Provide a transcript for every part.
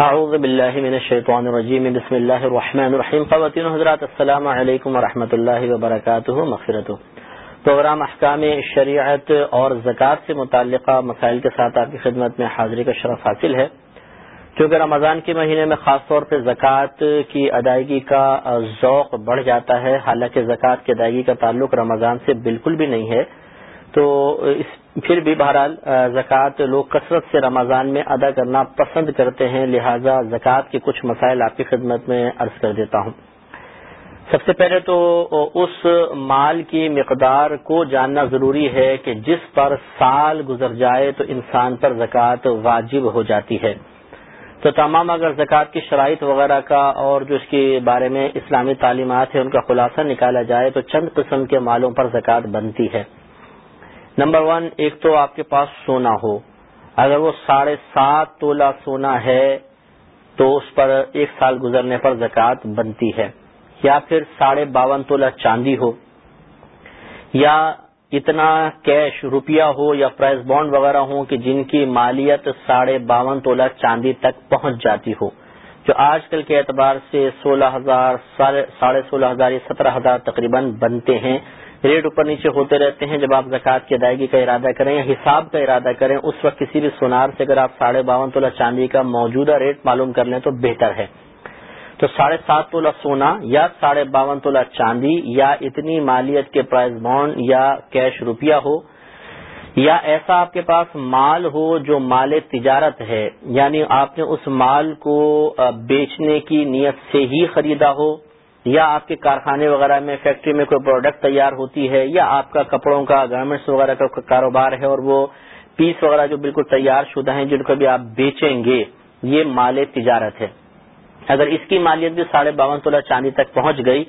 اعوذ باللہ من الشیطان الرجیم، بسم اللہ الرحمن الرحیم. خواتین حضرات، السلام علیکم ورحمۃ اللہ وبرکاتہ. مغفرت پروگرام احکام شریعت اور زکوٰۃ سے متعلقہ مسائل کے ساتھ آپ کی خدمت میں حاضری کا شرف حاصل ہے. کیونکہ رمضان کے مہینے میں خاص طور پہ زکوٰۃ کی ادائیگی کا ذوق بڑھ جاتا ہے، حالانکہ زکوٰۃ کی ادائیگی کا تعلق رمضان سے بالکل بھی نہیں ہے. تو اس پھر بھی بہرحال زکوٰۃ لوگ کثرت سے رمضان میں ادا کرنا پسند کرتے ہیں، لہذا زکوٰۃ کے کچھ مسائل آپ کی خدمت میں عرض کر دیتا ہوں۔ سب سے پہلے تو اس مال کی مقدار کو جاننا ضروری ہے کہ جس پر سال گزر جائے تو انسان پر زکوٰۃ واجب ہو جاتی ہے۔ تو تمام اگر زکوٰۃ کی شرائط وغیرہ کا اور جو اس کے بارے میں اسلامی تعلیمات ہیں، ان کا خلاصہ نکالا جائے تو چند قسم کے مالوں پر زکوٰۃ بنتی ہے۔ نمبر ون، ایک تو آپ کے پاس سونا ہو۔ اگر وہ ساڑھے سات تولہ سونا ہے، تو اس پر ایک سال گزرنے پر زکوٰۃ بنتی ہے۔ یا پھر ساڑھے باون تولہ چاندی ہو۔ یا اتنا کیش روپیہ ہو یا پرائز بانڈ وغیرہ ہوں کہ جن کی مالیت ساڑھے باون تولہ چاندی تک پہنچ جاتی ہو۔ جو آج کل کے اعتبار سے سولہ ہزار، ساڑھے سولہ ہزار یا سترہ ہزار تقریباً بنتے ہیں۔ ریٹ اوپر نیچے ہوتے رہتے ہیں، جب آپ زکوٰۃ کی ادائیگی کا ارادہ کریں یا حساب کا ارادہ کریں، اس وقت کسی بھی سونار سے اگر آپ ساڑھے باون تولہ چاندی کا موجودہ ریٹ معلوم کر لیں تو بہتر ہے۔ تو ساڑھے سات تولہ سونا یا ساڑھے باون تولہ چاندی یا اتنی مالیت کے پرائز بانڈ یا کیش روپیہ ہو، یا ایسا آپ کے پاس مال ہو جو مال تجارت ہے یعنی آپ نے اس مال کو بیچنے کی نیت سے ہی خریدا ہو یا آپ کے کارخانے وغیرہ میں فیکٹری میں کوئی پروڈکٹ تیار ہوتی ہے، یا آپ کا کپڑوں کا گارمنٹس وغیرہ کا کاروبار ہے اور وہ پیس وغیرہ جو بالکل تیار شدہ ہیں، جن کو بھی آپ بیچیں گے، یہ مال تجارت ہے۔ اگر اس کی مالیت بھی ساڑھے باون تولہ چاندی تک پہنچ گئی،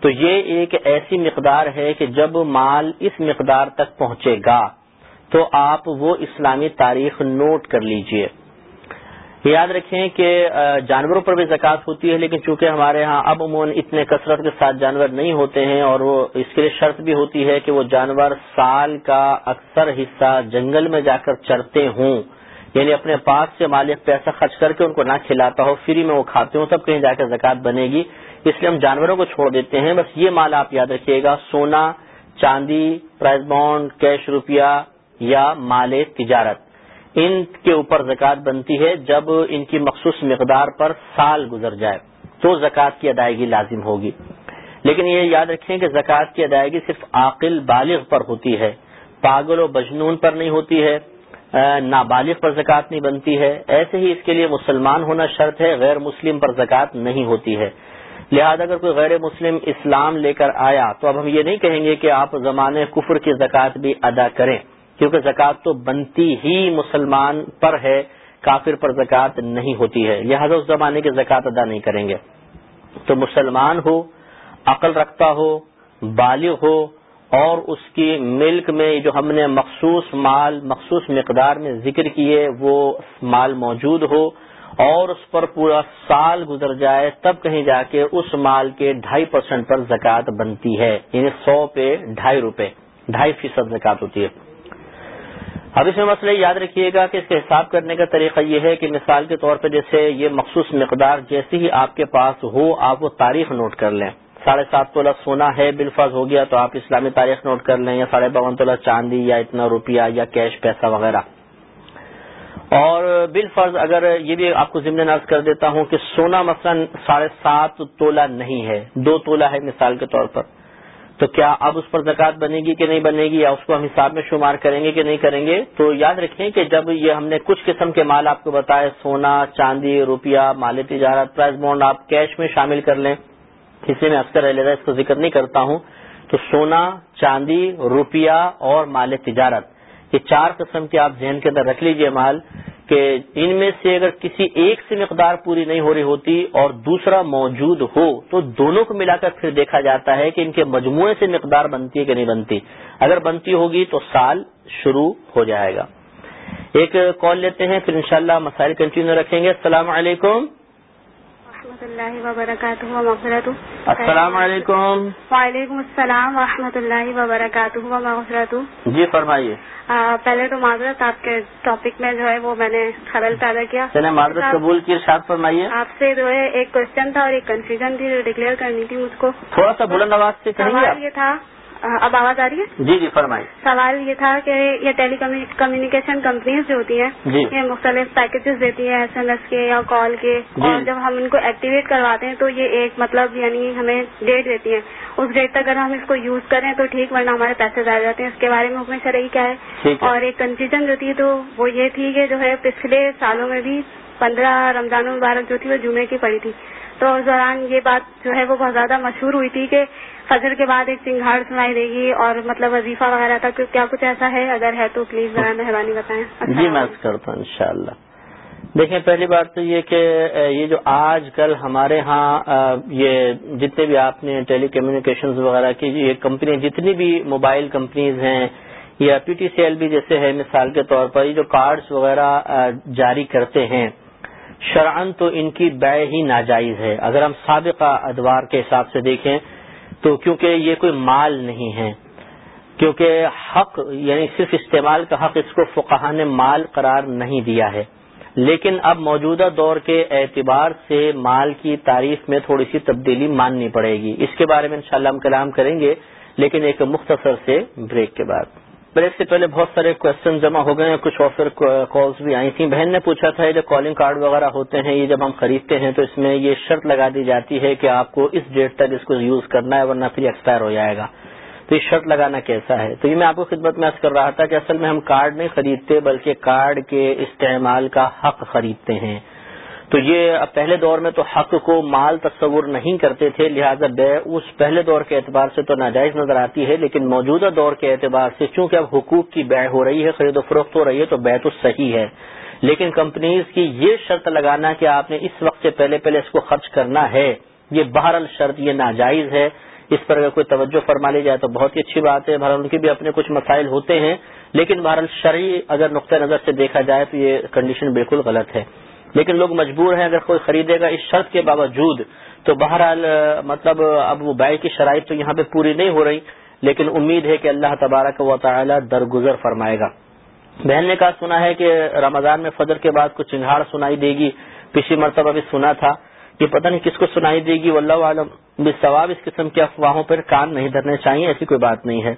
تو یہ ایک ایسی مقدار ہے کہ جب مال اس مقدار تک پہنچے گا، تو آپ وہ اسلامی تاریخ نوٹ کر لیجیے۔ یاد رکھیں کہ جانوروں پر بھی زکوٰۃ ہوتی ہے، لیکن چونکہ ہمارے ہاں اب عموماً اتنے کثرت کے ساتھ جانور نہیں ہوتے ہیں اور وہ اس کے لیے شرط بھی ہوتی ہے کہ وہ جانور سال کا اکثر حصہ جنگل میں جا کر چرتے ہوں یعنی اپنے پاس سے مالک پیسہ خرچ کر کے ان کو نہ کھلاتا ہو، فری میں وہ کھاتے ہوں، تب کہیں جا کر زکوٰۃ بنے گی۔ اس لیے ہم جانوروں کو چھوڑ دیتے ہیں۔ بس یہ مال آپ یاد رکھیے گا، سونا، چاندی، پرائز بانڈ، کیش روپیہ یا مال تجارت۔ ان کے اوپر زکوٰۃ بنتی ہے جب ان کی مخصوص مقدار پر سال گزر جائے، تو زکوٰۃ کی ادائیگی لازم ہوگی۔ لیکن یہ یاد رکھیں کہ زکوٰۃ کی ادائیگی صرف عاقل بالغ پر ہوتی ہے، پاگل و بجنون پر نہیں ہوتی ہے نابالغ پر زکوٰۃ نہیں بنتی ہے۔ ایسے ہی اس کے لیے مسلمان ہونا شرط ہے، غیر مسلم پر زکوٰۃ نہیں ہوتی ہے۔ لہذا اگر کوئی غیر مسلم اسلام لے کر آیا تو اب ہم یہ نہیں کہیں گے کہ آپ زمانے کفر کی زکوٰۃ بھی ادا کریں۔ کیونکہ زکوٰۃ تو بنتی ہی مسلمان پر ہے، کافر پر زکوٰۃ نہیں ہوتی ہے۔ لہٰذا اس زمانے کی زکوٰۃ ادا نہیں کریں گے۔ تو مسلمان ہو، عقل رکھتا ہو، بالغ ہو اور اس کی ملک میں جو ہم نے مخصوص مال، مخصوص مقدار میں ذکر کیے، وہ مال موجود ہو اور اس پر پورا سال گزر جائے، تب کہیں جا کے اس مال کے ڈھائی پرسینٹ پر زکوٰۃ بنتی ہے۔ یعنی سو پہ ڈھائی روپے، ڈھائی فیصد زکوٰۃ ہوتی ہے۔ اب اس میں مسئلہ یاد رکھیے گا کہ اس کے حساب کرنے کا طریقہ یہ ہے کہ مثال کے طور پہ جیسے یہ مخصوص مقدار جیسے ہی آپ کے پاس ہو، آپ وہ تاریخ نوٹ کر لیں۔ ساڑھے سات تولہ سونا ہے بالفاظ ہو گیا تو آپ اسلامی تاریخ نوٹ کر لیں یا ساڑھے باون تولہ چاندی یا اتنا روپیہ یا کیش، پیسہ وغیرہ۔ اور بال فرض اگر یہ بھی آپ کو ذمہ ناز کر دیتا ہوں کہ سونا مثلا ساڑھے سات تولہ نہیں ہے، دو تولہ ہے مثال کے طور پر۔ تو کیا اب اس پر زکوٰۃ بنے گی کہ نہیں بنے گی یا اس کو ہم حساب میں شمار کریں گے کہ نہیں کریں گے؟ تو یاد رکھیں کہ جب یہ ہم نے کچھ قسم کے مال آپ کو بتائے، سونا، چاندی، روپیہ، مال تجارت، پرائز بانڈ، آپ کیش میں شامل کر لیں۔ کسی میں اکثر رہ اس کو ذکر نہیں کرتا ہوں۔ تو سونا، چاندی، روپیہ اور مال تجارت، یہ چار قسم کے آپ ذہن کے اندر رکھ لیجیے مال۔ کہ ان میں سے اگر کسی ایک سے مقدار پوری نہیں ہو رہی ہوتی اور دوسرا موجود ہو تو دونوں کو ملا کر پھر دیکھا جاتا ہے کہ ان کے مجموعے سے مقدار بنتی ہے کہ نہیں بنتی۔ اگر بنتی ہوگی تو سال شروع ہو جائے گا۔ ایک کال لیتے ہیں، پھر انشاءاللہ مسائل کنٹینیو رکھیں گے۔ السلام علیکم۔ ورحمۃ اللہ وبرکاتہ مغفرت السلام علیکم۔ وعلیکم السلام ورحمۃ اللہ وبرکاتہ مغفرت جی فرمائیے۔ پہلے تو معذرت آپ کے ٹاپک میں جو ہے وہ میں نے خلل پیدا کیا۔ معذرت قبول کی ارشاد فرمائیے۔ آپ سے جو ہے ایک کوشچن تھا اور ایک کنفیوژن تھی جو ڈکلیئر کرنی تھی مجھ کو۔ تھوڑا سا بلند آواز سے یہ تھا اب آواز آ رہی ہے؟ جی جی فرمائیے۔ سوال یہ تھا کہ یہ ٹیلی کمیونیکیشن کمپنیز جو ہوتی ہیں جی۔ یہ مختلف پیکیجز دیتی ہیں ایس ایم ایس کے یا کال کے۔ جی۔ اور جب ہم ان کو ایکٹیویٹ کرواتے ہیں تو یہ ایک مطلب یعنی ہمیں ڈیٹ دیتی ہیں۔ اس ڈیٹ تک اگر ہم اس کو یوز کریں تو ٹھیک ورنہ ہمارے پیسے ضائع جاتے ہیں۔ اس کے بارے میں حکم شرعی کیا ہے؟ اور ایک کنفیوژن جو تھی تو وہ یہ تھی کہ جو ہے پچھلے سالوں میں بھی پندرہ رمضان مبارک جو تھی وہ جمعے کی پڑی تھی۔ تو اس دوران یہ بات جو ہے وہ بہت زیادہ مشہور ہوئی تھی کہ فجر کے بعد ایک چنگاڑ سنائی دے گی اور مطلب وظیفہ وغیرہ تھا کیا کچھ ایسا ہے؟ اگر ہے تو پلیز ذرا مہربانی بتائیں۔ جی میں کرتا ہوں انشاءاللہ۔ دیکھیں پہلی بات تو یہ کہ یہ جو آج کل ہمارے ہاں یہ جتنے بھی آپ نے ٹیلی کمیونیکیشن وغیرہ کی یہ کمپنی جتنی بھی موبائل کمپنیز ہیں یا پی ٹی سی ایل بھی جیسے ہے مثال کے طور پر یہ جو کارڈز وغیرہ جاری کرتے ہیں شرعن تو ان کی بے ہی ناجائز ہے۔ اگر ہم سابقہ ادوار کے حساب سے دیکھیں تو کیونکہ یہ کوئی مال نہیں ہے، کیونکہ حق یعنی صرف استعمال کا حق اس کو فقہ نے مال قرار نہیں دیا ہے۔ لیکن اب موجودہ دور کے اعتبار سے مال کی تعریف میں تھوڑی سی تبدیلی ماننی پڑے گی۔ اس کے بارے میں انشاءاللہ ہم کلام کریں گے، لیکن ایک مختصر سے بریک کے بعد۔ بریک سے پہلے بہت سارے کوشچن جمع ہو گئے ہیں، کچھ آفر کالز بھی آئی تھیں۔ بہن نے پوچھا تھا، یہ جو کالنگ کارڈ وغیرہ ہوتے ہیں، یہ جب ہم خریدتے ہیں تو اس میں یہ شرط لگا دی جاتی ہے کہ آپ کو اس ڈیٹ تک اس کو یوز کرنا ہے، ورنہ پھر ایکسپائر ہو جائے گا۔ تو یہ شرط لگانا کیسا ہے؟ تو یہ میں آپ کو خدمت میں کر رہا تھا کہ اصل میں ہم کارڈ نہیں خریدتے، بلکہ کارڈ کے استعمال کا حق خریدتے ہیں۔ تو یہ پہلے دور میں تو حق کو مال تصور نہیں کرتے تھے، لہذا بے اس پہلے دور کے اعتبار سے تو ناجائز نظر آتی ہے، لیکن موجودہ دور کے اعتبار سے چونکہ اب حقوق کی بے ہو رہی ہے، خرید و فروخت ہو رہی ہے، تو بے تو صحیح ہے۔ لیکن کمپنیز کی یہ شرط لگانا کہ آپ نے اس وقت سے پہلے پہلے اس کو خرچ کرنا ہے، یہ بہرحال شرط، یہ ناجائز ہے۔ اس پر اگر کوئی توجہ فرما لی جائے تو بہت ہی اچھی بات ہے، بہرحال ان کے بھی اپنے کچھ مسائل ہوتے ہیں، لیکن بہرحال شرعی اگر نقطۂ نظر سے دیکھا جائے تو یہ کنڈیشن بالکل غلط ہے۔ لیکن لوگ مجبور ہیں اگر کوئی خریدے گا اس شرط کے باوجود، تو بہرحال مطلب اب وہ بائی کی شرائط تو یہاں پہ پوری نہیں ہو رہی، لیکن امید ہے کہ اللہ تبارک و تعالی درگزر فرمائے گا۔ بہن نے کہا، سنا ہے کہ رمضان میں فجر کے بعد کچھ چنگاڑ سنائی دے گی، پچھلی مرتبہ بھی سنا تھا کہ پتہ نہیں کس کو سنائی دے گی، واللہ عالم ثواب اس قسم کی افواہوں پر کان نہیں دھرنے چاہیے، ایسی کوئی بات نہیں ہے۔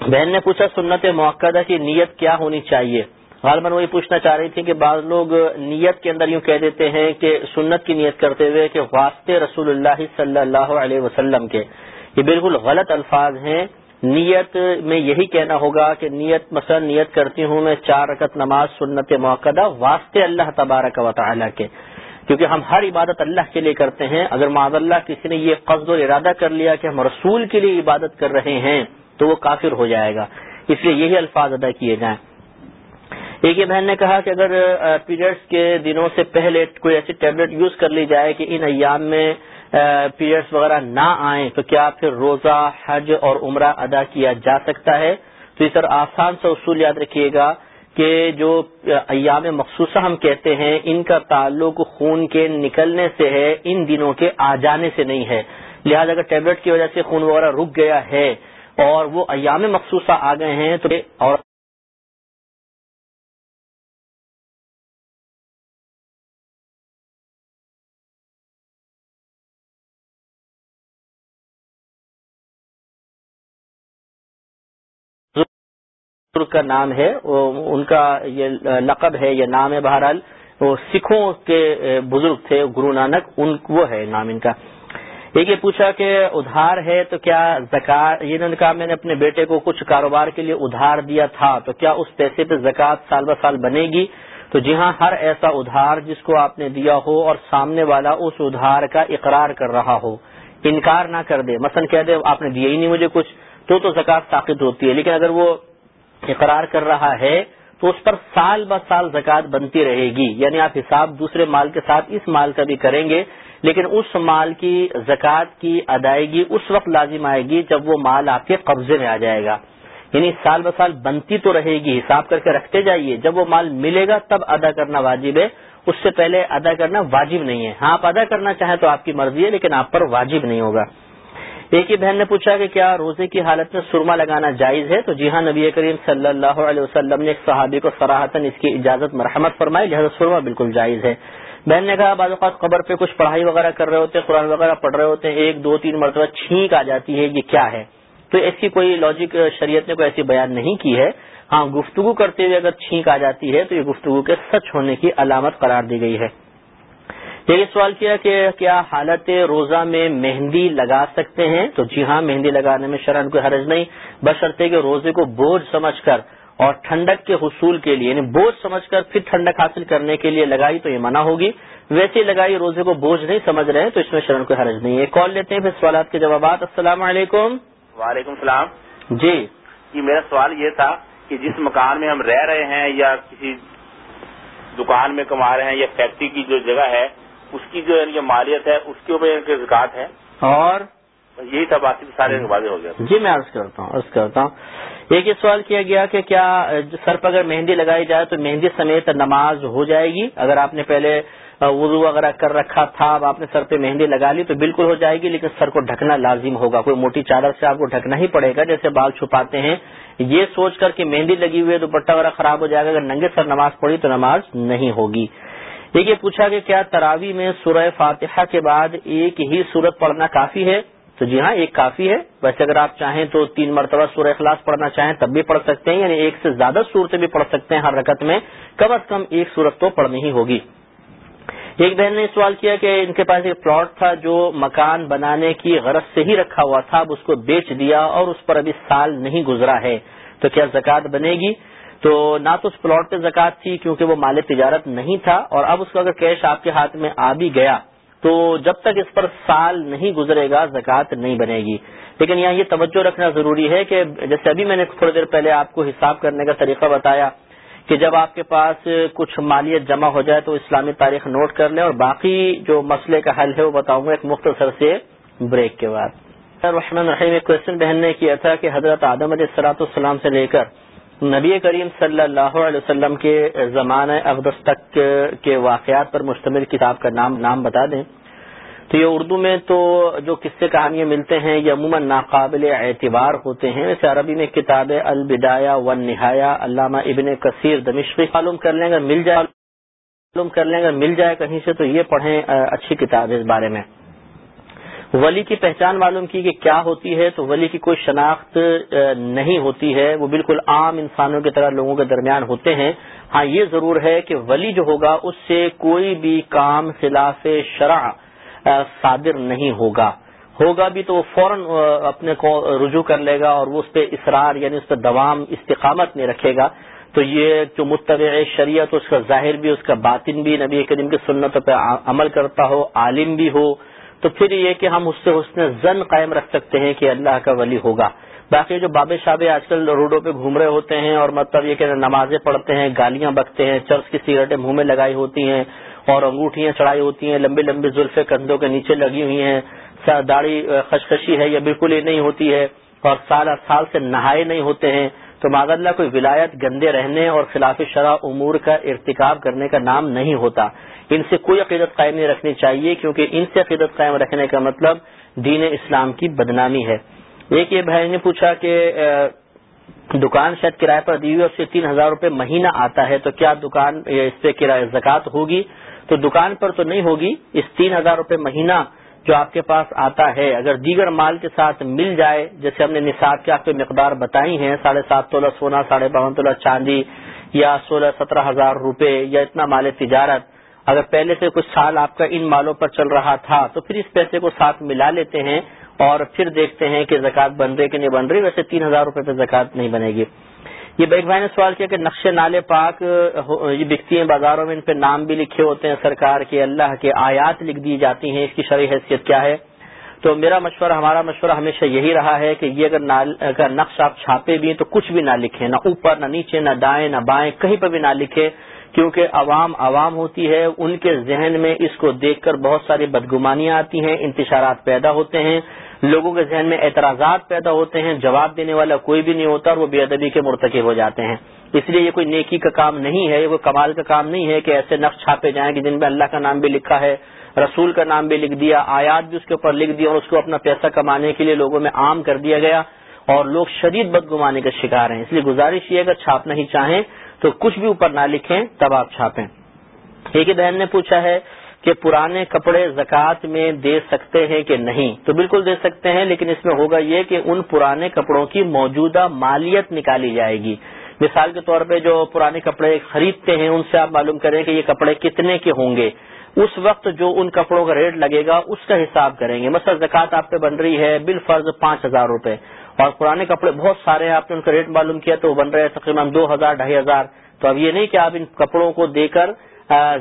بہن نے پوچھا، سنت موقع کی نیت کیا ہونی چاہیے؟ غالباً وہی پوچھنا چاہ رہی تھی کہ بعض لوگ نیت کے اندر یوں کہہ دیتے ہیں کہ سنت کی نیت کرتے ہوئے کہ واسطے رسول اللہ صلی اللہ علیہ وسلم کے۔ یہ بالکل غلط الفاظ ہیں۔ نیت میں یہی کہنا ہوگا کہ نیت، مثلا نیت کرتی ہوں میں چار رکت نماز سنت موقع واسطے اللہ تبارک و تعالیٰ کے۔ کیونکہ ہم ہر عبادت اللہ کے لیے کرتے ہیں۔ اگر معذ اللہ کسی نے یہ قصد و ارادہ کر لیا کہ ہم رسول کے لیے عبادت کر رہے ہیں تو وہ کافر ہو جائے گا۔ اس لیے یہی الفاظ ادا کیے جائیں۔ ایک یہ بہن نے کہا کہ اگر پیریڈس کے دنوں سے پہلے کوئی ایسی ٹیبلٹ یوز کر لی جائے کہ ان ایام میں پیریڈس وغیرہ نہ آئیں، تو کیا پھر روزہ، حج اور عمرہ ادا کیا جا سکتا ہے؟ تو اس طرح آسان سے اصول یاد رکھیے گا کہ جو ایام مخصوصہ ہم کہتے ہیں، ان کا تعلق خون کے نکلنے سے ہے، ان دنوں کے آ جانے سے نہیں ہے۔ لہذا اگر ٹیبلٹ کی وجہ سے خون وغیرہ رک گیا ہے اور وہ ایام مخصوصہ آ گئے ہیں، تو اور کا نام ہے ان کا یہ لقب ہے، یہ نام ہے بہرحال، وہ سکھوں کے بزرگ تھے، گرو نانک، ان وہ ہے نام ان کا۔ ایک یہ پوچھا کہ ادھار ہے تو کیا زکات، یہ کہا میں نے اپنے بیٹے کو کچھ کاروبار کے لیے ادھار دیا تھا، تو کیا اس پیسے پہ زکات سال ب سال بنے گی؟ تو جی ہاں ہر ایسا ادھار جس کو آپ نے دیا ہو اور سامنے والا اس ادھار کا اقرار کر رہا ہو، انکار نہ کر دے۔ مثلا کہہ دے، آپ نے دیا ہی نہیں مجھے کچھ، تو تو زکات طاقت ہوتی ہے۔ لیکن اگر وہ اقرار کر رہا ہے تو اس پر سال ب سال زکوٰۃ بنتی رہے گی۔ یعنی آپ حساب دوسرے مال کے ساتھ اس مال کا بھی کریں گے، لیکن اس مال کی زکوٰۃ کی ادائیگی اس وقت لازم آئے گی جب وہ مال آپ کے قبضے میں آ جائے گا۔ یعنی سال ب سال بنتی تو رہے گی، حساب کر کے رکھتے جائیے۔ جب وہ مال ملے گا تب ادا کرنا واجب ہے۔ اس سے پہلے ادا کرنا واجب نہیں ہے۔ ہاں آپ ادا کرنا چاہیں تو آپ کی مرضی ہے، لیکن آپ پر واجب نہیں ہوگا۔ ایک ہی بہن نے پوچھا کہ کیا روزے کی حالت میں سرما لگانا جائز ہے؟ تو جی ہاں نبی کریم صلی اللہ علیہ وسلم نے ایک صحابی کو سراہتن اس کی اجازت مرحمت فرمائی، لہٰذا سرما بالکل جائز ہے۔ بہن نے کہا، بعض اوقات قبر پہ کچھ پڑھائی وغیرہ کر رہے ہوتے ہیں، قرآن وغیرہ پڑھ رہے ہوتے ہیں، ایک دو تین مرتبہ چھینک آ جاتی ہے، یہ کیا ہے؟ تو ایسی کوئی لاجک شریعت نے کوئی ایسی بیان نہیں کی ہے۔ ہاں گفتگو کرتے ہوئے اگر چھینک آ جاتی ہے، تو یہ گفتگو کے سچ ہونے کی علامت قرار دی گئی ہے۔ یہ سوال کیا کہ کیا حالت روزہ میں مہندی لگا سکتے ہیں؟ تو جی ہاں مہندی لگانے میں شرح کوئی حرج نہیں۔ بشرطے کہ روزے کو بوجھ سمجھ کر اور ٹھنڈک کے حصول کے لیے یعنی بوجھ سمجھ کر پھر ٹھنڈک حاصل کرنے کے لیے لگائی تو یہ منع ہوگی۔ ویسے لگائی روزے کو بوجھ نہیں سمجھ رہے ہیں تو اس میں شرح کوئی حرج نہیں ہے۔ کال لیتے ہیں پھر سوالات کے جوابات۔ السلام علیکم۔ وعلیکم السلام۔ جی۔ جی میرا سوال یہ تھا کہ جس مکان میں ہم رہ رہے ہیں یا کسی دکان میں کما رہے ہیں یا فیکٹری کی جو جگہ ہے اس کی جو یہ مالیت ہے اس کے اوپر زکات ہے اور؟ یہی باقی سارے واضح ہو گیا۔ جی میں عرض کرتا ہوں عرض کرتا ہوں۔ ایک یہ سوال کیا گیا کہ کیا سر پر اگر مہندی لگائی جائے تو مہندی سمیت نماز ہو جائے گی؟ اگر آپ نے پہلے وضو وغیرہ کر رکھا تھا اب آپ نے سر پہ مہندی لگا لی تو بالکل ہو جائے گی لیکن سر کو ڈھکنا لازم ہوگا۔ کوئی موٹی چادر سے آپ کو ڈھکنا ہی پڑے گا جیسے بال چھپاتے ہیں۔ یہ سوچ کر کہ مہندی لگی ہوئی ہے دوپٹہ وغیرہ خراب ہو جائے گا اگر ننگے سر نماز پڑھی تو نماز نہیں ہوگی۔ یہ پوچھا کہ کیا تراوی میں سورہ فاتحہ کے بعد ایک ہی صورت پڑھنا کافی ہے؟ تو جی ہاں ایک کافی ہے۔ ویسے اگر آپ چاہیں تو تین مرتبہ سورہ اخلاص پڑھنا چاہیں تب بھی پڑھ سکتے ہیں یعنی ایک سے زیادہ صورتیں بھی پڑھ سکتے ہیں ہر رکت میں۔ کم از کم ایک صورت تو پڑھنی ہی ہوگی۔ ایک بہن نے سوال کیا کہ ان کے پاس ایک پلاٹ تھا جو مکان بنانے کی غرض سے ہی رکھا ہوا تھا، اب اس کو بیچ دیا اور اس پر ابھی سال نہیں گزرا ہے۔ تو کیا زکوٰۃ بنے گی؟ تو نہ تو اس پلاٹ پہ زکات تھی کیونکہ وہ مال تجارت نہیں تھا اور اب اس کا اگر کیش آپ کے ہاتھ میں آ بھی گیا تو جب تک اس پر سال نہیں گزرے گا زکوٰۃ نہیں بنے گی۔ لیکن یہاں یہ توجہ رکھنا ضروری ہے کہ جیسے ابھی میں نے تھوڑی دیر پہلے آپ کو حساب کرنے کا طریقہ بتایا کہ جب آپ کے پاس کچھ مالیت جمع ہو جائے تو اسلامی تاریخ نوٹ کر لیں اور باقی جو مسئلے کا حل ہے وہ بتاؤں گا ایک مختصر سے بریک کے بعد۔ رحمن رحیم ایک کوشچن بہن نے کیا تھا کہ حضرت آدم علیہ السلاط السلام سے لے کر نبی کریم صلی اللہ علیہ وسلم کے زمانہ اقدس تک کے واقعات پر مشتمل کتاب کا نام نام بتا دیں۔ تو یہ اردو میں تو جو قصے کہانیاں ملتے ہیں، یہ عموماً ناقابل اعتبار ہوتے ہیں۔ ویسے عربی میں کتاب البدایا و نہایا علامہ ابن کثیر دمشقی معلوم کر لیں گے، مل جائے معلوم کر لیں گے، مل جائے کہیں سے تو یہ پڑھیں، اچھی کتاب ہے اس بارے میں۔ ولی کی پہچان معلوم کی کہ کیا ہوتی ہے، تو ولی کی کوئی شناخت نہیں ہوتی ہے۔ وہ بالکل عام انسانوں کی طرح لوگوں کے درمیان ہوتے ہیں۔ ہاں یہ ضرور ہے کہ ولی جو ہوگا، اس سے کوئی بھی کام خلاف شرع صادر نہیں ہوگا۔ ہوگا بھی تو وہ فوراً اپنے کو رجوع کر لے گا اور وہ اس پہ اصرار یعنی اس پہ دوام، استقامت نہیں رکھے گا۔ تو یہ جو متبع شریعت، اس کا ظاہر بھی، اس کا باطن بھی نبی کریم کی سنتوں پہ عمل کرتا ہو، عالم بھی ہو تو پھر یہ کہ ہم اس سے حسن زن قائم رکھ سکتے ہیں کہ اللہ کا ولی ہوگا۔ باقی جو باب شابے آج کل روڈوں پہ گھوم رہے ہوتے ہیں اور مطلب یہ کہ نمازیں پڑھتے ہیں، گالیاں بکتے ہیں، چرچ کی سگریٹیں منہ میں لگائی ہوتی ہیں اور انگوٹھیاں چڑھائی ہوتی ہیں، لمبی لمبی زلفے کندھوں کے نیچے لگی ہوئی ہیں۔ داڑھی خشخشی ہے یا بالکل یہ نہیں ہوتی ہے اور سال سال سے نہائے نہیں ہوتے ہیں۔ تو ماض اللہ کوئی ولایت، گندے رہنے اور خلاف شرح امور کا ارتکاب کرنے کا نام نہیں ہوتا۔ ان سے کوئی عقیدت قائم نہیں رکھنی چاہیے کیونکہ ان سے عقیدت قائم رکھنے کا مطلب دین اسلام کی بدنامی ہے۔ ایک یہ بھائی نے پوچھا کہ دکان شاید کرایہ پر دی ہوئی اس سے تین ہزار روپے مہینہ آتا ہے، تو کیا دکان، اس پہ کرایہ زکات ہوگی؟ تو دکان پر تو نہیں ہوگی، اس تین ہزار روپے مہینہ جو آپ کے پاس آتا ہے، اگر دیگر مال کے ساتھ مل جائے، جیسے ہم نے نصاب کے آپ کو مقدار بتائی ہیں، ساڑھے سات تولہ سونا، ساڑھے باون تولہ چاندی یا سولہ سترہ ہزار روپے یا اتنا مال تجارت، اگر پہلے سے کچھ سال آپ کا ان مالوں پر چل رہا تھا، تو پھر اس پیسے کو ساتھ ملا لیتے ہیں اور پھر دیکھتے ہیں کہ زکات بن رہی کہ نہیں بن رہی ویسے تین ہزار روپے پہ زکات نہیں بنے گی۔ یہ بیگ بھائی نے سوال کیا کہ نقشے نالے پاک یہ بکتی ہیں بازاروں میں، ان پہ نام بھی لکھے ہوتے ہیں سرکار کے، اللہ کے آیات لکھ دی جاتی ہیں، اس کی شرعی حیثیت کیا ہے؟ تو میرا مشورہ، ہمارا مشورہ ہمیشہ یہی رہا ہے کہ یہ اگر نقش آپ چھاپے بھی ہیں تو کچھ بھی نہ لکھیں، نہ اوپر، نہ نیچے، نہ دائیں، نہ بائیں، کہیں پہ بھی نہ لکھے کیونکہ عوام عوام ہوتی ہے، ان کے ذہن میں اس کو دیکھ کر بہت ساری بدگمانیاں آتی ہیں، انتشارات پیدا ہوتے ہیں لوگوں کے ذہن میں اعتراضات پیدا ہوتے ہیں، جواب دینے والا کوئی بھی نہیں ہوتا اور وہ بے ادبی کے مرتکب ہو جاتے ہیں۔ اس لیے یہ کوئی نیکی کا کام نہیں ہے، یہ کوئی کمال کا کام نہیں ہے کہ ایسے نقش چھاپے جائیں کہ جن میں اللہ کا نام بھی لکھا ہے، رسول کا نام بھی لکھ دیا، آیات بھی اس کے اوپر لکھ دیا اور اس کو اپنا پیسہ کمانے کے لیے لوگوں میں عام کر دیا گیا اور لوگ شدید بدگمانے کا شکار ہیں۔ اس لیے گزارش یہ اگر چھاپنا ہی چاہیں تو کچھ بھی اوپر نہ لکھیں، تب آپ چھاپیں۔ ایک ہی بہن نے پوچھا ہے کہ پرانے کپڑے زکوٰۃ میں دے سکتے ہیں کہ نہیں؟ تو بالکل دے سکتے ہیں، لیکن اس میں ہوگا یہ کہ ان پرانے کپڑوں کی موجودہ مالیت نکالی جائے گی۔ مثال کے طور پہ جو پرانے کپڑے خریدتے ہیں، ان سے آپ معلوم کریں کہ یہ کپڑے کتنے کے ہوں گے۔ اس وقت جو ان کپڑوں کا ریٹ لگے گا، اس کا حساب کریں گے۔ مثلا زکوٰۃ آپ پہ بن رہی ہے بال فرض پانچ ہزار روپے، اور پرانے کپڑے بہت سارے ہیں آپ نے ان کا ریٹ معلوم کیا تو وہ بن رہے ہیں تقریباً دو ہزار، ڈھائی ہزار۔ تو اب یہ نہیں کہ آپ ان کپڑوں کو دے کر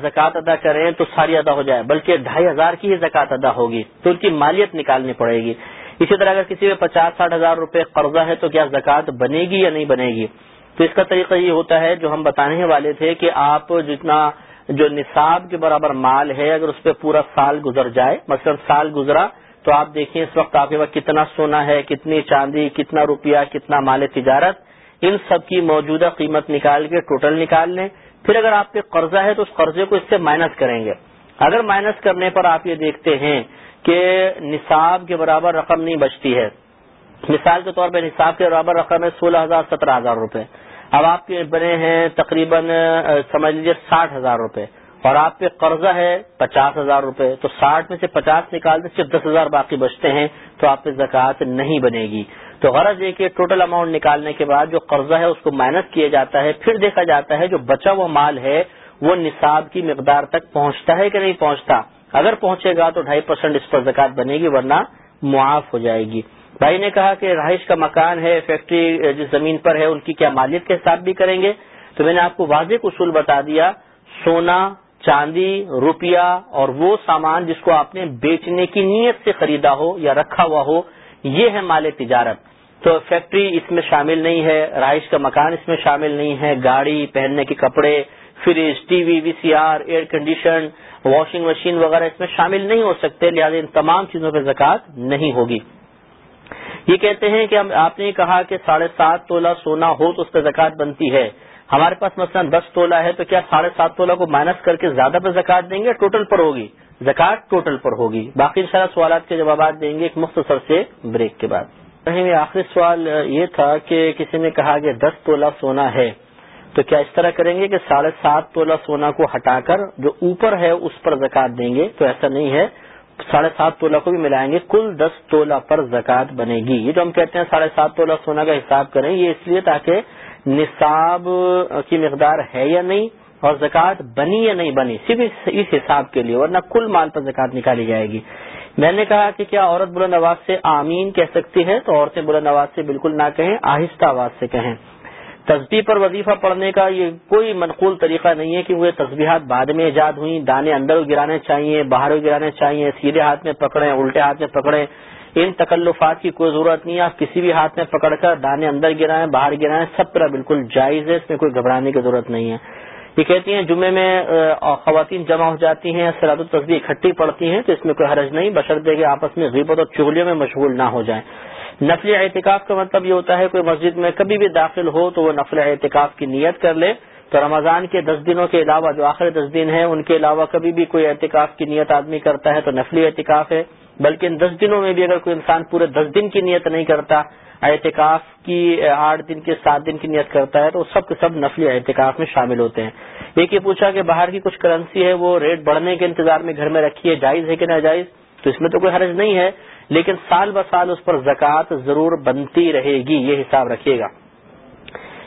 زکوٰۃ ادا کریں تو ساری ادا ہو جائے، بلکہ ڈھائی ہزار کی ہی زکوٰۃ ادا ہوگی، تو ان کی مالیت نکالنی پڑے گی۔ اسی طرح اگر کسی میں پچاس ساٹھ ہزار روپے قرضہ ہے تو کیا زکوٰۃ بنے گی یا نہیں بنے گی؟ تو اس کا طریقہ یہ ہوتا ہے، جو ہم بتانے والے تھے کہ آپ جتنا جو نصاب کے برابر مال ہے، اگر اس پہ پورا سال گزر جائے، مثلا سال گزرا، تو آپ دیکھیں اس وقت آپ کے پاس کتنا سونا ہے، کتنی چاندی، کتنا روپیہ، کتنا مال تجارت، ان سب کی موجودہ قیمت نکال کے ٹوٹل نکال لیں۔ پھر اگر آپ پہ قرضہ ہے تو اس قرضے کو اس سے مائنس کریں گے۔ اگر مائنس کرنے پر آپ یہ دیکھتے ہیں کہ نصاب کے برابر رقم نہیں بچتی ہے۔ مثال کے طور پہ نصاب کے برابر رقم ہے سولہ ہزار سترہ ہزار روپے۔ اب آپ کے بنے ہیں تقریباً سمجھ لیجیے ساٹھ ہزار روپے۔ اور آپ پہ قرضہ ہے پچاس ہزار روپے۔ تو ساٹھ میں سے پچاس نکالتے صرف دس ہزار باقی بچتے ہیں تو آپ پہ زکوٰۃ نہیں بنے گی۔ تو غرض یہ کہ ٹوٹل اماؤنٹ نکالنے کے بعد جو قرضہ ہے اس کو مائنس کیا جاتا ہے، پھر دیکھا جاتا ہے جو بچا ہوا مال ہے، وہ نصاب کی مقدار تک پہنچتا ہے کہ نہیں پہنچتا؟ اگر پہنچے گا تو ڈھائی پرسینٹ اس پر زکات بنے گی، ورنہ معاف ہو جائے گی۔ بھائی نے کہا کہ رہائش کا مکان ہے فیکٹری جس زمین پر ہے، ان کی کیا مالیت کے حساب بھی کریں گے؟ تو میں نے آپ کو واضح اصول بتا دیا، سونا، چاندی، روپیہ اور وہ سامان جس کو آپ نے بیچنے کی نیت سے خریدا ہو یا رکھا ہوا ہو یہ ہے مال تجارت۔ تو فیکٹری اس میں شامل نہیں ہے، رہائش کا مکان اس میں شامل نہیں ہے، گاڑی، پہننے کے کپڑے، fridge, T V V C R, air condition washing machine وغیرہ اس میں شامل نہیں ہو سکتے، لہٰذا ان تمام چیزوں پہ زکوٰۃ نہیں ہوگی۔ یہ کہتے ہیں کہ آپ نے کہا کہ ساڑھے سات تولہ سونا ہو تو اس پہ زکوٰۃ بنتی ہے۔ ہمارے پاس مثلا دس تولہ ہے تو کیا ساڑھے سات تولہ کو مائنس کر کے زیادہ پہ زکات دیں گے ٹوٹل پر ہوگی؟ زکات ٹوٹل پر ہوگی۔ باقی ان سوالات کے جوابات دیں گے ایک مختصر سے بریک کے بعد۔ آخری سوال یہ تھا کہ کسی نے کہا کہ دس تولہ سونا ہے، تو کیا اس طرح کریں گے کہ ساڑھے سات تولہ سونا کو ہٹا کر جو اوپر ہے اس پر زکات دیں گے؟ تو ایسا نہیں ہے۔ ساڑھے سات تولہ کو بھی ملائیں گے، کل دس تولہ پر زکات بنے گی۔ یہ جو ہم کہتے ہیں ساڑھے سات تولہ سونا کا حساب کریں، یہ اس لیے تاکہ نصاب کی مقدار ہے یا نہیں اور زکوٰۃ بنی یا نہیں بنی، صرف اس حساب کے لیے، ورنہ کل مال پر زکوٰۃ نکالی جائے گی۔ میں نے کہا کہ کیا عورت بلند آواز سے آمین کہہ سکتی ہے؟ تو عورتیں بلند آواز سے بالکل نہ کہیں، آہستہ آواز سے کہیں۔ تصبیح پر وظیفہ پڑھنے کا یہ کوئی منقول طریقہ نہیں ہے کہ وہ تصبیحات بعد میں ایجاد ہوئی دانے اندر گرانے چاہیے، باہر گرانے چاہیے، سیدھے ہاتھ میں پکڑیں، الٹے ہاتھ میں پکڑیں۔ ان تکلفات کی کوئی ضرورت نہیں ہے، آپ کسی بھی ہاتھ میں پکڑ کر دانے اندر گرائیں، باہر گرائیں، سب طرح بالکل جائز ہے، اس میں کوئی گھبرانے کی ضرورت نہیں ہے۔ یہ کہتی ہیں، جمعے میں خواتین جمع ہو جاتی ہیں سراد التصویر اکٹھی پڑتی ہیں، تو اس میں کوئی حرج نہیں بشر دے کہ آپس میں غیبت اور چغلیوں میں مشغول نہ ہو جائیں۔ نفل اعتکاف کا مطلب یہ ہوتا ہے، کوئی مسجد میں کبھی بھی داخل ہو تو وہ نفل اعتکاف کی نیت کر لے۔ تو رمضان کے دس دنوں کے علاوہ، جو آخر دس دن ہیں، ان کے علاوہ کبھی بھی کوئی اعتکاف کی نیت آدمی کرتا ہے تو نفلی اعتکاف ہے۔ بلکہ ان دس دنوں میں بھی اگر کوئی انسان پورے دس دن کی نیت نہیں کرتا، اعتکاف کی آٹھ دن کے، سات دن کی نیت کرتا ہے، تو سب کے سب نفلی اعتکاف میں شامل ہوتے ہیں۔ ایک یہ پوچھا کہ باہر کی کچھ کرنسی ہے، وہ ریٹ بڑھنے کے انتظار میں گھر میں رکھی ہے، جائز ہے کہ ناجائز؟ تو اس میں تو کوئی حرج نہیں ہے، لیکن سال ب سال اس پر زکوٰۃ ضرور بنتی رہے گی، یہ حساب رکھیے گا۔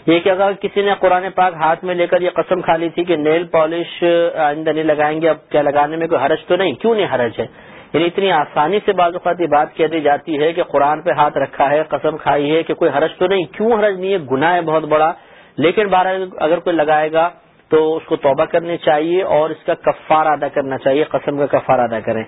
یہ کہ اگر کسی نے قرآن پاک ہاتھ میں لے کر یہ قسم کھا لی تھی کہ نیل پالش آئندہ نہیں لگائیں گے، اب کیا لگانے میں کوئی حرج تو نہیں؟ کیوں نہیں حرج ہے؟ یعنی اتنی آسانی سے بعض اوقات یہ بات کہہ دی جاتی ہے کہ قرآن پہ ہاتھ رکھا ہے، قسم کھائی ہے کہ کوئی حرج تو نہیں۔ کیوں حرج نہیں ہے؟ گناہ ہے بہت بڑا۔ لیکن بارہ اگر کوئی لگائے گا تو اس کو توبہ کرنی چاہیے اور اس کا کفار ادا کرنا چاہیے، قسم کا کفار ادا کریں۔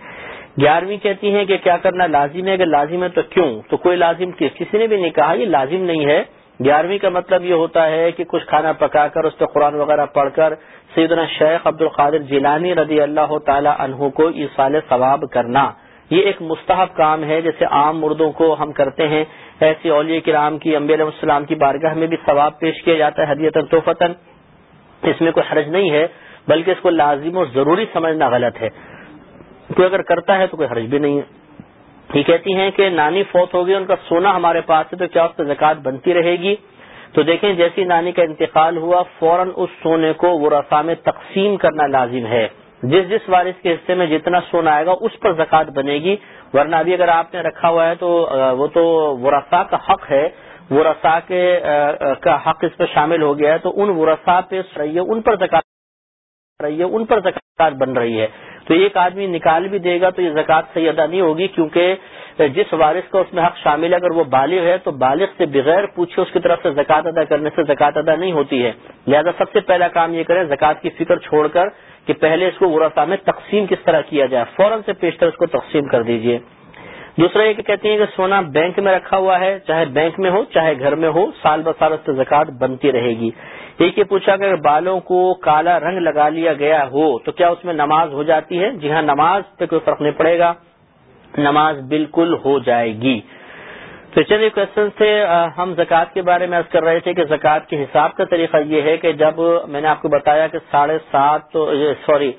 گیارہویں کہتی ہیں کہ کیا کرنا لازم ہے؟ اگر لازم ہے تو کیوں؟ تو کوئی لازم کسی نے بھی نہیں کہا یہ لازم نہیں ہے۔ گیارہویں کا مطلب یہ ہوتا ہے کہ کچھ کھانا پکا کر اس پہ قرآن وغیرہ پڑھ کر سیدنا شیخ عبد القادر جیلانی رضی اللہ تعالی عنہ کو ایسال ثواب کرنا۔ یہ ایک مستحب کام ہے، جیسے عام مردوں کو ہم کرتے ہیں۔ ایسی اولیاء کرام کی امبی علیہ السلام کی بارگاہ میں بھی ثواب پیش کیا جاتا ہے حدیت توفتن اس میں کوئی حرج نہیں ہے، بلکہ اس کو لازم اور ضروری سمجھنا غلط ہے۔ کوئی اگر کرتا ہے تو کوئی حرج بھی نہیں ہے۔ یہ کہتی ہیں کہ نانی فوت ہوگی، ان کا سونا ہمارے پاس ہے، تو کیا اس پہ زکات بنتی رہے گی؟ تو دیکھیں، جیسی نانی کا انتقال ہوا، فوراً اس سونے کو وہ رسا میں تقسیم کرنا لازم ہے۔ جس جس وارث کے حصے میں جتنا سونا آئے گا، اس پر زکات بنے گی۔ ورنہ ابھی اگر آپ نے رکھا ہوا ہے تو وہ تو ورثا کا حق ہے۔ ورثا کے کا حق اس پہ شامل ہو گیا ہے، تو ان ورثا پہ رہی ہے ان پر زکات رہی ہے ان پر زکات بن رہی ہے۔ تو ایک آدمی نکال بھی دے گا تو یہ زکات صحیح ادا نہیں ہوگی، کیونکہ جس وارث کا اس میں حق شامل ہے، اگر وہ بالغ ہے تو بالغ سے بغیر پوچھے اس کی طرف سے زکات ادا کرنے سے زکات ادا نہیں ہوتی ہے۔ لہذا سب سے پہلا کام یہ کریں زکات کی فکر چھوڑ کر کہ پہلے اس کو ورثہ میں تقسیم کس طرح کیا جائے۔ فوراً سے پیشتر اس کو تقسیم کر دیجیے۔ دوسرا یہ کہ کہتے ہیں کہ سونا بینک میں رکھا ہوا ہے، چاہے بینک میں ہو، چاہے گھر میں ہو، سال بسال اس سے زکات بنتی رہے گی۔ ایک یہ پوچھا کہ بالوں کو کالا رنگ لگا لیا گیا ہو تو کیا اس میں نماز ہو جاتی ہے؟ جی ہاں نماز پہ کوئی فرق نہیں پڑے گا۔ نماز بالکل ہو جائے گی۔ تو چلیے کوشچن تھے ہم زکوٰۃ کے بارے میں عرض کر رہے تھے کہ زکوٰۃ کے حساب کا طریقہ یہ ہے کہ جب میں نے آپ کو بتایا کہ ساڑھے سات سوری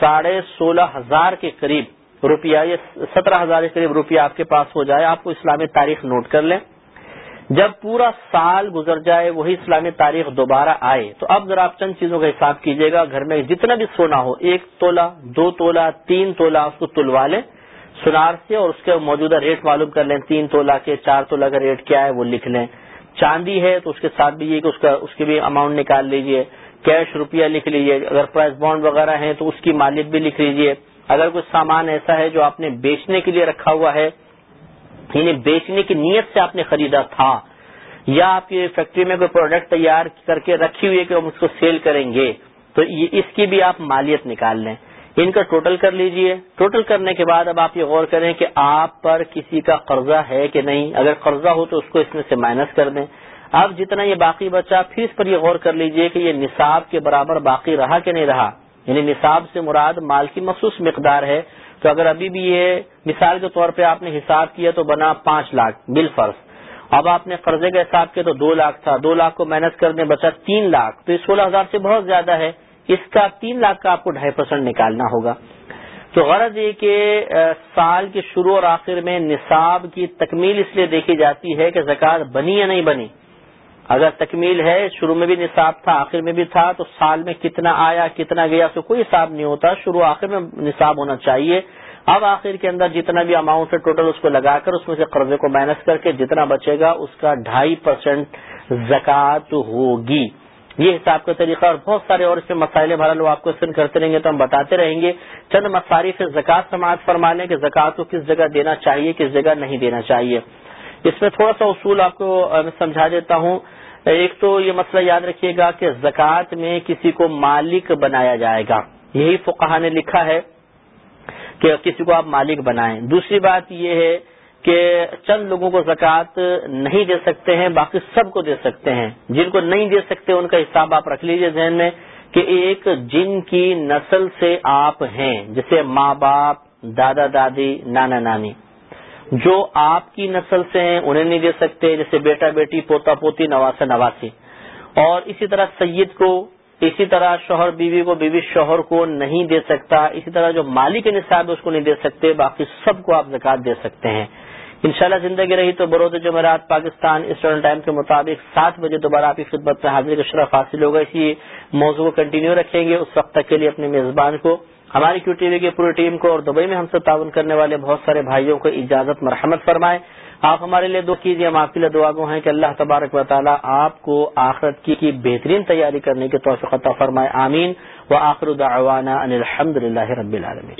ساڑھے سولہ ہزار کے قریب روپیہ، یہ سترہ ہزار کے قریب روپیہ آپ کے پاس ہو جائے، آپ کو اسلامی تاریخ نوٹ کر لیں۔ جب پورا سال گزر جائے، وہی اسلامی تاریخ دوبارہ آئے، تو اب ذرا آپ چند چیزوں کا حساب کیجیے گا۔ گھر میں جتنا بھی سونا ہو، ایک تولا دو تولا تین تولا اس کو تلوا لیں۔ سنار سے اور اس کے موجودہ ریٹ معلوم کر لیں، تین تولا کے چار تولا کا ریٹ کیا ہے وہ لکھ لیں۔ چاندی ہے تو اس کے ساتھ بھی یہ کہ اس کا، اس کی بھی اماؤنٹ نکال لیجیے۔ کیش روپیہ لکھ لیجیے۔ اگر پرائز بانڈ وغیرہ ہیں تو اس کی مالیت بھی لکھ لیجیے۔ اگر کوئی سامان ایسا ہے جو آپ نے بیچنے کے لیے رکھا ہوا ہے یعنی بیچنے کی نیت سے آپ نے خریدا تھا یا آپ کی فیکٹری میں کوئی پروڈکٹ تیار کر کے رکھی ہوئی ہے کہ ہم اس کو سیل کریں گے، تو اس کی بھی آپ مالیت نکال لیں۔ ان کا ٹوٹل کر لیجیے۔ ٹوٹل کرنے کے بعد اب آپ یہ غور کریں کہ آپ پر کسی کا قرضہ ہے کہ نہیں۔ اگر قرضہ ہو تو اس کو اس میں سے مائنس کر دیں۔ اب جتنا یہ باقی بچا، پھر اس پر یہ غور کر لیجیے کہ یہ نصاب کے برابر باقی رہا کہ نہیں رہا۔ یعنی نصاب سے مراد مال کی مخصوص مقدار ہے۔ تو اگر ابھی بھی یہ مثال کے طور پہ آپ نے حساب کیا تو بنا پانچ لاکھ بل فرض۔ اب آپ نے قرضے کا حساب کیا تو دو لاکھ تھا، دو لاکھ کو مائنس کر دیں، بچا تین لاکھ۔ تو یہ سولہ ہزار سے بہت زیادہ ہے۔ اس کا تین لاکھ کا آپ کو ڈھائی پرسینٹ نکالنا ہوگا۔ تو غرض یہ کہ سال کے شروع اور آخر میں نصاب کی تکمیل اس لیے دیکھی جاتی ہے کہ زکات بنی یا نہیں بنی۔ اگر تکمیل ہے، شروع میں بھی نصاب تھا، آخر میں بھی تھا، تو سال میں کتنا آیا، کتنا گیا تو کوئی حساب نہیں ہوتا۔ شروع آخر میں نصاب ہونا چاہیے۔ اب آخر کے اندر جتنا بھی اماؤنٹ ہے ٹوٹل اس کو لگا کر، اس میں سے قرضے کو مائنس کر کے جتنا بچے گا، اس کا ڈھائی پرسینٹ زکات ہوگی۔ یہ حساب کا طریقہ اور بہت سارے اور اس میں مسائل بھرا لوگ آپ کو سن کرتے رہیں گے تو ہم بتاتے رہیں گے۔ چند مصارف زکات سماعت فرما لیں کہ زکات کو کس جگہ دینا چاہیے، کس جگہ نہیں دینا چاہیے۔ اس میں تھوڑا سا اصول آپ کو سمجھا دیتا ہوں۔ ایک تو یہ مسئلہ یاد رکھیے گا کہ زکوٰۃ میں کسی کو مالک بنایا جائے گا۔ یہی فقہ نے لکھا ہے کہ کسی کو آپ مالک بنائیں۔ دوسری بات یہ ہے کہ چند لوگوں کو زکوٰۃ نہیں دے سکتے ہیں، باقی سب کو دے سکتے ہیں۔ جن کو نہیں دے سکتے، ان کا حساب آپ رکھ لیجیے ذہن میں کہ ایک جن کی نسل سے آپ ہیں، جیسے ماں باپ، دادا دادی، نانا نانی۔ جو آپ کی نسل سے ہیں، انہیں نہیں دے سکتے، جیسے بیٹا بیٹی، پوتا پوتی، نواسا نواسی۔ اور اسی طرح سید کو، اسی طرح شوہر بیوی کو، بیوی شوہر کو نہیں دے سکتا۔ اسی طرح جو مالک نصاب ہے، اس کو نہیں دے سکتے۔ باقی سب کو آپ زکات دے سکتے ہیں۔ انشاءاللہ زندگی رہی تو بروز جمعرات پاکستان اسٹرن ٹائم کے مطابق سات بجے دوبارہ آپ کی خدمت میں حاضری کا شرف حاصل ہوگا۔ اسی موضوع کو کنٹینیو رکھیں گے۔ اس وقت تک کے لیے اپنے میزبان کو ہماری کیو ٹی وی کی پوری ٹیم کو اور دبئی میں ہم سے تعاون کرنے والے بہت سارے بھائیوں کو اجازت مرحمت فرمائے۔ آپ ہمارے لیے دعا کیجیے ہم آپ کے لیے دعا گو ہیں کہ اللہ تبارک و تعالیٰ آپ کو آخرت کی بہترین تیاری کرنے کی توفیق عطا فرمائے۔ آمین۔ و آخر دعوانا ان الحمد للہ رب العالمین۔